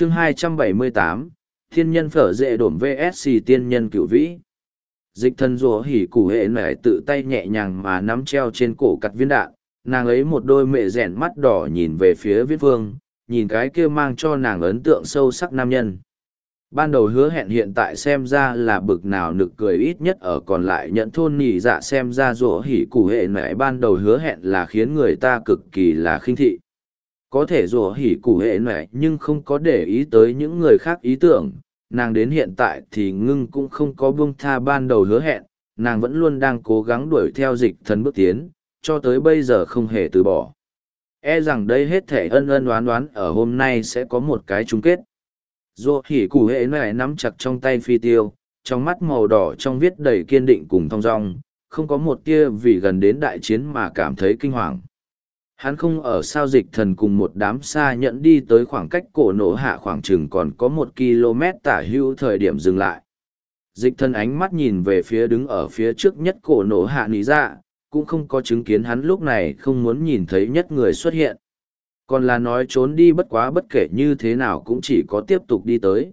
chương 278, thiên nhân phở dễ đổm vsc tiên nhân Cựu vĩ. Dịch thần rùa hỉ củ hệ nải tự tay nhẹ nhàng mà nắm treo trên cổ cặt viên đạn nàng ấy một đôi mệ rẻn mắt đỏ nhìn về phía viết vương nhìn cái kia mang cho nàng ấn tượng sâu sắc nam nhân. Ban đầu hứa hẹn hiện tại xem ra là bực nào nực cười ít nhất ở còn lại nhận thôn nhì dạ xem ra rủa hỉ cụ hệ nại ban đầu hứa hẹn là khiến người ta cực kỳ là khinh thị có thể rủa hỉ củ hệ mẹ nhưng không có để ý tới những người khác ý tưởng. Nàng đến hiện tại thì ngưng cũng không có buông tha ban đầu hứa hẹn nàng vẫn luôn đang cố gắng đuổi theo dịch thần bước tiến cho tới bây giờ không hề từ bỏ. E rằng đây hết thể ân ân đoán đoán ở hôm nay sẽ có một cái chung kết. Dù hỉ củ hệ này nắm chặt trong tay phi tiêu, trong mắt màu đỏ trong viết đầy kiên định cùng thong dong, không có một tia vì gần đến đại chiến mà cảm thấy kinh hoàng. Hắn không ở sao dịch thần cùng một đám xa nhận đi tới khoảng cách cổ nổ hạ khoảng chừng còn có một km tả hữu thời điểm dừng lại. Dịch thần ánh mắt nhìn về phía đứng ở phía trước nhất cổ nổ hạ lý dạ, cũng không có chứng kiến hắn lúc này không muốn nhìn thấy nhất người xuất hiện còn là nói trốn đi bất quá bất kể như thế nào cũng chỉ có tiếp tục đi tới.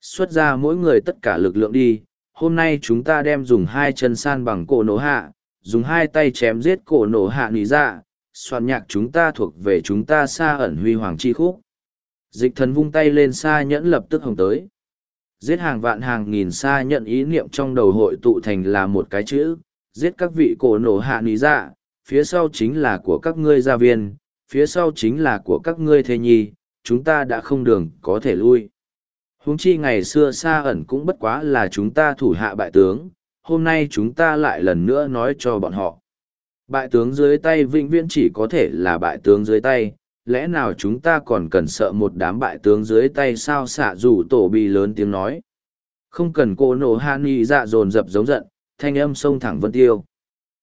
Xuất ra mỗi người tất cả lực lượng đi, hôm nay chúng ta đem dùng hai chân san bằng cổ nổ hạ, dùng hai tay chém giết cổ nổ hạ lý dạ, soạn nhạc chúng ta thuộc về chúng ta xa ẩn huy hoàng chi khúc. Dịch thần vung tay lên xa nhẫn lập tức hồng tới. Giết hàng vạn hàng nghìn xa nhận ý niệm trong đầu hội tụ thành là một cái chữ, giết các vị cổ nổ hạ lý dạ, phía sau chính là của các ngươi gia viên, phía sau chính là của các ngươi thê nhi, chúng ta đã không đường có thể lui. Huống chi ngày xưa xa ẩn cũng bất quá là chúng ta thủ hạ bại tướng, hôm nay chúng ta lại lần nữa nói cho bọn họ. Bại tướng dưới tay vĩnh viễn chỉ có thể là bại tướng dưới tay, lẽ nào chúng ta còn cần sợ một đám bại tướng dưới tay sao xạ rủ tổ bì lớn tiếng nói. Không cần cô nổ han y dạ dồn dập giống giận, thanh âm sông thẳng vân tiêu.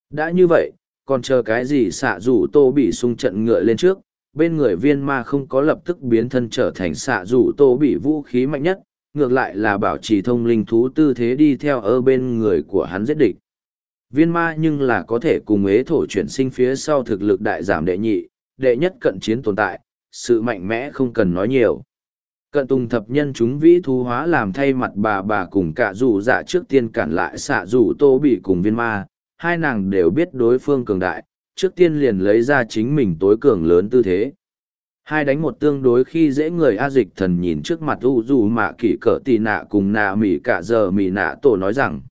Đã như vậy, còn chờ cái gì xạ rủ tô bị sung trận ngựa lên trước bên người viên ma không có lập tức biến thân trở thành xạ rủ tô bị vũ khí mạnh nhất ngược lại là bảo trì thông linh thú tư thế đi theo ở bên người của hắn giết địch viên ma nhưng là có thể cùng ế thổ chuyển sinh phía sau thực lực đại giảm đệ nhị đệ nhất cận chiến tồn tại sự mạnh mẽ không cần nói nhiều cận tùng thập nhân chúng vĩ thu hóa làm thay mặt bà bà cùng cả rủ dạ trước tiên cản lại xạ rủ tô bị cùng viên ma hai nàng đều biết đối phương cường đại, trước tiên liền lấy ra chính mình tối cường lớn tư thế. Hai đánh một tương đối khi dễ người A dịch thần nhìn trước mặt u dù mạ kỷ cỡ tì nạ cùng nạ mỉ cả giờ mỉ nạ tổ nói rằng.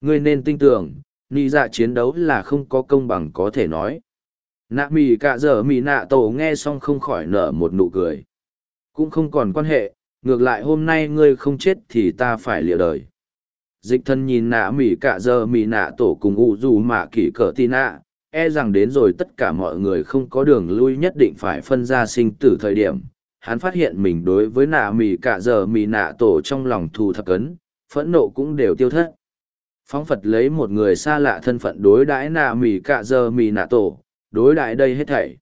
Ngươi nên tin tưởng, nị dạ chiến đấu là không có công bằng có thể nói. Nạ mỉ cả giờ mỉ nạ tổ nghe xong không khỏi nở một nụ cười. Cũng không còn quan hệ, ngược lại hôm nay ngươi không chết thì ta phải lịa đời dịch thân nhìn nạ mỉ cả giờ mỉ nạ tổ cùng ụ dù mạ kỷ cỡ tì nạ e rằng đến rồi tất cả mọi người không có đường lui nhất định phải phân ra sinh tử thời điểm hắn phát hiện mình đối với nạ mỉ cả giờ mỉ nạ tổ trong lòng thù thập cấn phẫn nộ cũng đều tiêu thất phóng phật lấy một người xa lạ thân phận đối đãi nạ mỉ cạ giờ mỉ nạ tổ, đối đãi đây hết thảy.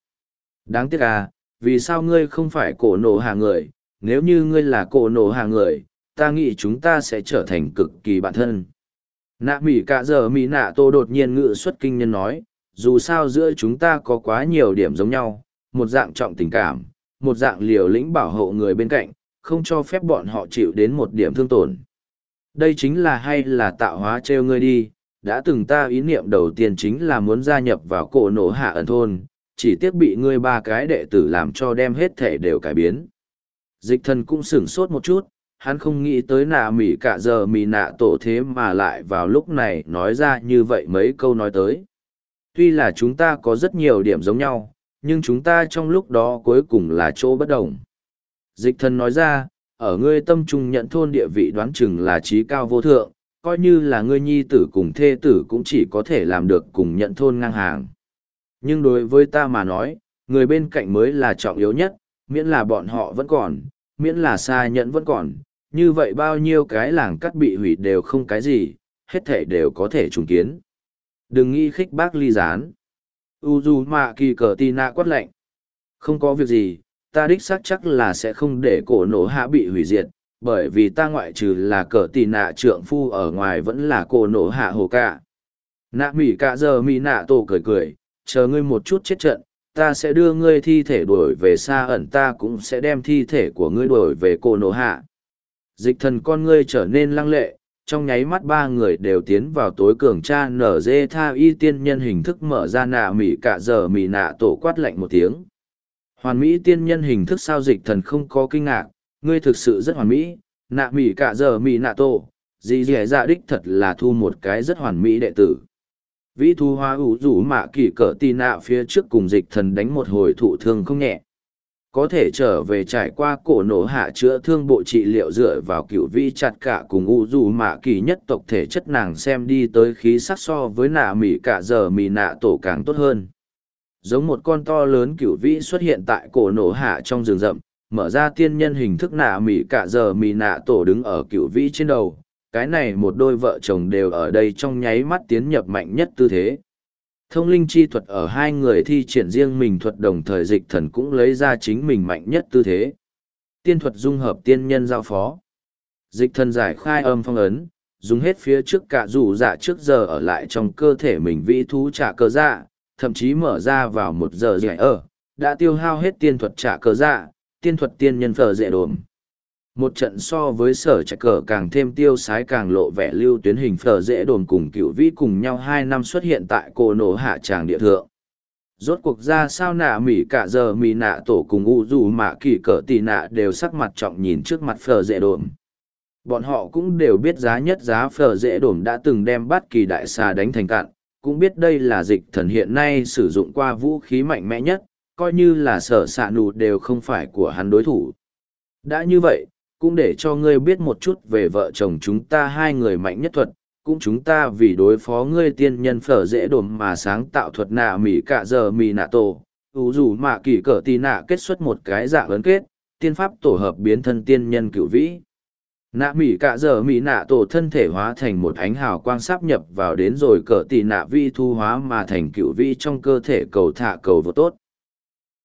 Đáng tiếc à vì sao ngươi không phải cổ nổ hàng người? Nếu như ngươi là cổ nổ hàng người, ta nghĩ chúng ta sẽ trở thành cực kỳ bạn thân. Nạ mỉ cạ giờ mỉ nạ tổ đột nhiên ngự xuất kinh nhân nói, dù sao giữa chúng ta có quá nhiều điểm giống nhau, một dạng trọng tình cảm, một dạng liều lĩnh bảo hộ người bên cạnh, không cho phép bọn họ chịu đến một điểm thương tổn đây chính là hay là tạo hóa treo ngươi đi đã từng ta ý niệm đầu tiên chính là muốn gia nhập vào cổ nổ hạ ẩn thôn chỉ tiếc bị ngươi ba cái đệ tử làm cho đem hết thể đều cải biến dịch thần cũng sửng sốt một chút hắn không nghĩ tới nạ mỉ cả giờ mỉ nạ tổ thế mà lại vào lúc này nói ra như vậy mấy câu nói tới. Tuy là chúng ta có rất nhiều điểm giống nhau, nhưng chúng ta trong lúc đó cuối cùng là chỗ bất đồng. Dịch thần nói ra, ở ngươi tâm trung nhận thôn địa vị đoán chừng là trí cao vô thượng, coi như là ngươi nhi tử cùng thê tử cũng chỉ có thể làm được cùng nhận thôn ngang hàng. Nhưng đối với ta mà nói, người bên cạnh mới là trọng yếu nhất, miễn là bọn họ vẫn còn, miễn là xa nhận vẫn còn, như vậy bao nhiêu cái làng cắt bị hủy đều không cái gì, hết thể đều có thể trùng kiến. Đừng nghĩ khích bác ly gián. U mạ kỳ cờ tì nạ quát lạnh. Không có việc gì, ta đích xác chắc là sẽ không để cổ nổ hạ bị hủy diệt, bởi vì ta ngoại trừ là cờ tì nạ trượng phu ở ngoài vẫn là cổ nổ hạ hồ cả. Nạ mỉ cả giờ mỉ nạ tổ cười cười, chờ ngươi một chút chết trận, ta sẽ đưa ngươi thi thể đuổi về xa ẩn ta cũng sẽ đem thi thể của ngươi đuổi về cổ nổ hạ dịch thần con ngươi trở nên lăng lệ trong nháy mắt ba người đều tiến vào tối cường cha nở dê tha y tiên nhân hình thức mở ra nạ mỉ cả giờ mỉ nạ tổ quát lạnh một tiếng hoàn mỹ tiên nhân hình thức sao dịch thần không có kinh ngạc, ngươi thực sự rất hoàn mỹ, nạ mỉ cả giờ mỉ nạ tổ, dì dẻ dạ đích thật là thu một cái rất hoàn mỹ đệ tử. Vĩ thu hoa ủ rủ mạ kỳ cỡ tì nạ phía trước cùng dịch thần đánh một hồi thụ thương không nhẹ. Có thể trở về trải qua cổ nổ hạ chữa thương bộ trị liệu dựa vào cựu vi chặt cả cùng u rủ mạ kỳ nhất tộc thể chất nàng xem đi tới khí sắc so với nạ mỉ cả giờ mỉ nạ tổ càng tốt hơn giống một con to lớn cửu vĩ xuất hiện tại cổ nổ hạ trong rừng rậm mở ra tiên nhân hình thức nạ mỉ cả giờ mỉ nạ tổ đứng ở cửu vĩ trên đầu cái này một đôi vợ chồng đều ở đây trong nháy mắt tiến nhập mạnh nhất tư thế. Thông linh chi thuật ở hai người thi triển riêng mình thuật đồng thời dịch thần cũng lấy ra chính mình mạnh nhất tư thế. Tiên thuật dung hợp tiên nhân giao phó. Dịch thần giải khai âm phong ấn, dùng hết phía trước cả rủ dạ trước giờ ở lại trong cơ thể mình vĩ thú trả cơ dạ, thậm chí mở ra vào một giờ giải ở, đã tiêu hao hết tiên thuật trả cờ dạ, tiên thuật tiên nhân phở dễ đồm. Một trận so với sở trạch cờ càng thêm tiêu sái càng lộ vẻ lưu tuyến hình phở dễ đồn cùng cựu vĩ cùng nhau hai năm xuất hiện tại cổ nổ hạ tràng địa thượng. Rốt cuộc ra sao nạ mỉ cả giờ mỉ nạ tổ cùng u dù mạ kỳ cờ tì nạ đều sắc mặt trọng nhìn trước mặt phở dễ đồn bọn họ cũng đều biết giá nhất giá phở dễ đồn đã từng đem bát kỳ đại xà đánh thành cạn cũng biết đây là dịch thần hiện nay sử dụng qua vũ khí mạnh mẽ nhất coi như là sở s ạ nụ đều không phải của hắn đối thủ đã như vậy cũng để cho ngươi biết một chút về vợ chồng chúng ta hai người mạnh nhất thuật, cũng chúng ta vì đối phó ngươi tiên nhân phở dễ đồn mà sáng tạo thuật nạ mỉ cả giờ mì nạ tổ, ủ dù mạ kỳ cỡ tì nạ kết xuất một cái dạng ấn kết, tiên pháp tổ hợp biến thân tiên nhân cựu vĩ. Nạ mỉ cả giờ mỉ nạ tổ thân thể hóa thành một ánh hào quang sáp nhập vào đến rồi cỡ tì nạ vi thu hóa mà thành cựu vi trong cơ thể cầu thả cầu vô tốt.